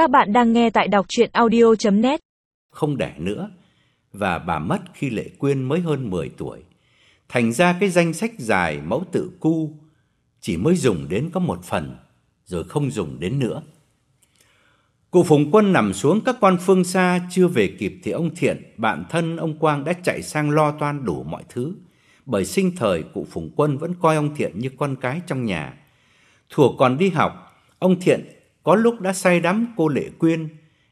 Các bạn đang nghe tại đọc chuyện audio.net Không đẻ nữa Và bà mất khi Lệ Quyên mới hơn 10 tuổi Thành ra cái danh sách dài mẫu tự cu Chỉ mới dùng đến có một phần Rồi không dùng đến nữa Cụ Phùng Quân nằm xuống các con phương xa chưa về kịp thì ông Thiện, bạn thân ông Quang đã chạy sang lo toan đủ mọi thứ. Bởi sinh thời cụ Phùng Quân vẫn coi ông Thiện như con cái trong nhà. Thuở còn đi học, ông Thiện có lúc đã say đắm cô Lệ Quyên,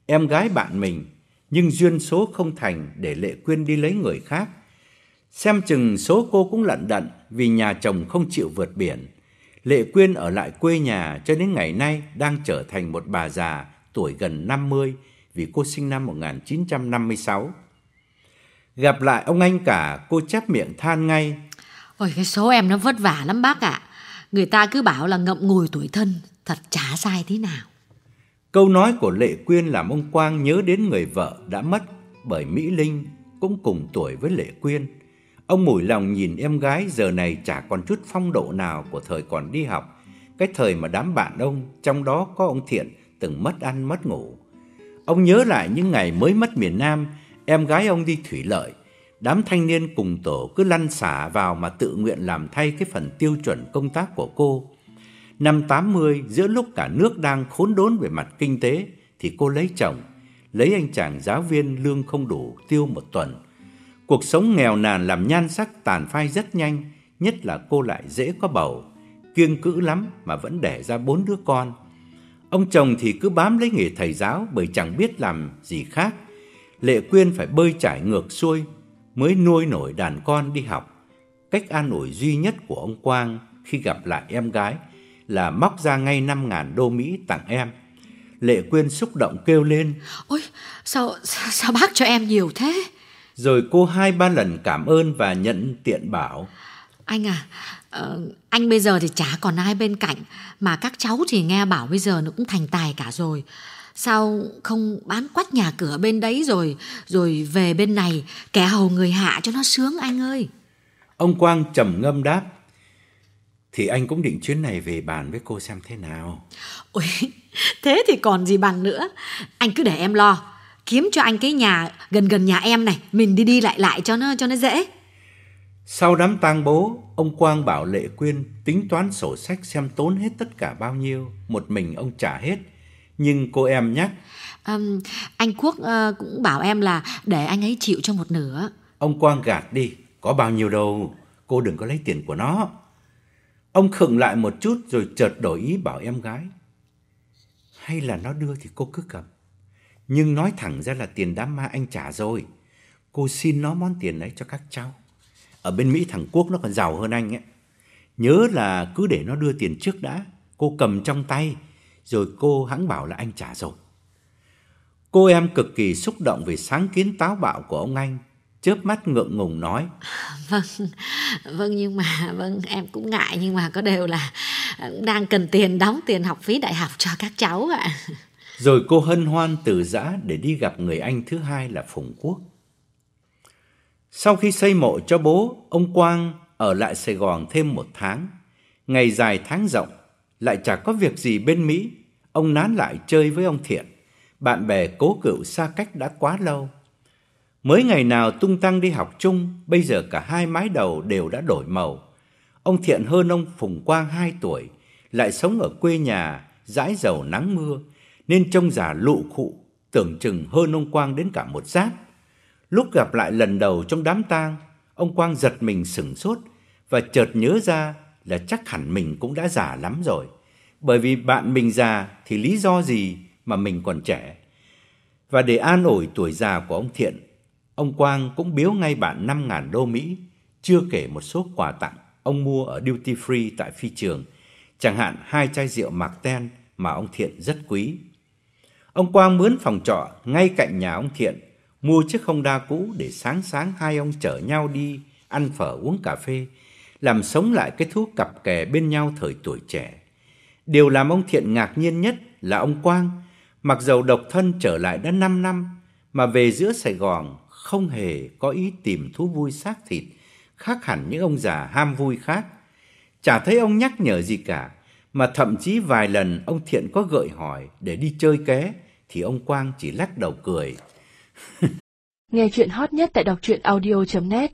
em gái bạn mình, nhưng duyên số không thành để Lệ Quyên đi lấy người khác. Xem chừng số cô cũng lận đận vì nhà chồng không chịu vượt biển. Lệ Quyên ở lại quê nhà cho đến ngày nay đang trở thành một bà già tuổi gần 50 vì cô sinh năm 1956. Gặp lại ông anh cả, cô chép miệng than ngay. Ôi cái số em nó vất vả lắm bác ạ. Người ta cứ bảo là ngậm ngùi tuổi thân, thật chả sai thế nào. Câu nói của Lệ Quyên làm ông Quang nhớ đến người vợ đã mất bởi Mỹ Linh cũng cùng tuổi với Lệ Quyên. Ông mủi lòng nhìn em gái giờ này chả còn chút phong độ nào của thời còn đi học. Cái thời mà đám bạn ông, trong đó có ông Thiện, từng mất ăn mất ngủ. Ông nhớ lại những ngày mới mất miền Nam, em gái ông đi thủy lợi. Đám thanh niên cùng tổ cứ lăn xả vào mà tự nguyện làm thay cái phần tiêu chuẩn công tác của cô. Năm 80, giữa lúc cả nước đang khốn đốn về mặt kinh tế, thì cô lấy chồng, lấy anh chàng giáo viên lương không đủ tiêu một tuần. Cuộc sống nghèo nàn làm nhan sắc tàn phai rất nhanh, nhất là cô lại dễ có bầu, kiêng cữ lắm mà vẫn đẻ ra bốn đứa con. Ông chồng thì cứ bám lấy nghề thầy giáo bởi chẳng biết làm gì khác. Lệ Quyên phải bơi trải ngược xuôi mới nuôi nổi đàn con đi học. Cách an ủi duy nhất của ông Quang khi gặp lại em gái là móc ra ngay 5.000 đô Mỹ tặng em. Lệ Quyên xúc động kêu lên. Ôi, sao, sao, sao bác cho em nhiều thế? Rồi cô hai ba lần cảm ơn và nhận tiện bảo. Anh à, uh, anh bây giờ thì chả còn ai bên cạnh, mà các cháu thì nghe bảo bây giờ nó cũng thành tài cả rồi. Sao không bán quách nhà cửa bên đấy rồi, rồi về bên này kẻ hầu người hạ cho nó sướng anh ơi. Ông Quang trầm ngâm đáp. Thì anh cũng định chuyến này về bàn với cô xem thế nào. Ôi, thế thì còn gì bằng nữa. Anh cứ để em lo. Kiếm cho anh cái nhà gần gần nhà em này, mình đi đi lại lại cho nó cho nó dễ. Sau đám tang bố, ông Quang bảo Lệ Quyên tính toán sổ sách xem tốn hết tất cả bao nhiêu, một mình ông trả hết. Nhưng cô em nhắc. Um, anh Quốc uh, cũng bảo em là để anh ấy chịu cho một nửa. Ông Quang gạt đi, có bao nhiêu đâu, cô đừng có lấy tiền của nó. Ông khựng lại một chút rồi chợt đổi ý bảo em gái. Hay là nó đưa thì cô cứ cầm. Nhưng nói thẳng ra là tiền đám ma anh trả rồi. Cô xin nó món tiền ấy cho các cháu. Ở bên Mỹ thằng Quốc nó còn giàu hơn anh ấy. Nhớ là cứ để nó đưa tiền trước đã. Cô cầm trong tay, rồi cô hãng bảo là anh trả rồi. Cô em cực kỳ xúc động về sáng kiến táo bạo của ông anh. Chớp mắt ngượng ngùng nói. Vâng, vâng nhưng mà vâng em cũng ngại nhưng mà có đều là đang cần tiền đóng tiền học phí đại học cho các cháu ạ. Rồi cô hân hoan từ giã để đi gặp người anh thứ hai là Phùng Quốc. Sau khi xây mộ cho bố, ông Quang ở lại Sài Gòn thêm một tháng. Ngày dài tháng rộng, lại chả có việc gì bên Mỹ. Ông nán lại chơi với ông Thiện. Bạn bè cố cựu xa cách đã quá lâu. Mới ngày nào tung tăng đi học chung, bây giờ cả hai mái đầu đều đã đổi màu. Ông Thiện hơn ông Phùng Quang 2 tuổi, lại sống ở quê nhà, dãi dầu nắng mưa, nên trông già lụ khụ, tưởng chừng hơn ông Quang đến cả một giáp. Lúc gặp lại lần đầu trong đám tang, ông Quang giật mình sửng sốt và chợt nhớ ra là chắc hẳn mình cũng đã già lắm rồi. Bởi vì bạn mình già thì lý do gì mà mình còn trẻ. Và để an ủi tuổi già của ông Thiện, ông Quang cũng biếu ngay bạn 5.000 đô Mỹ, chưa kể một số quà tặng ông mua ở duty free tại phi trường, chẳng hạn hai chai rượu Marten mà ông Thiện rất quý. Ông Quang mướn phòng trọ ngay cạnh nhà ông Thiện mua chiếc Honda cũ để sáng sáng hai ông chở nhau đi ăn phở uống cà phê, làm sống lại cái thú cặp kè bên nhau thời tuổi trẻ. Điều làm ông Thiện ngạc nhiên nhất là ông Quang, mặc dầu độc thân trở lại đã 5 năm, mà về giữa Sài Gòn không hề có ý tìm thú vui xác thịt, khác hẳn những ông già ham vui khác. Chả thấy ông nhắc nhở gì cả, mà thậm chí vài lần ông Thiện có gợi hỏi để đi chơi ké, thì ông Quang chỉ lắc đầu cười. Nghe chuyện hot nhất tại đọc truyện audio.net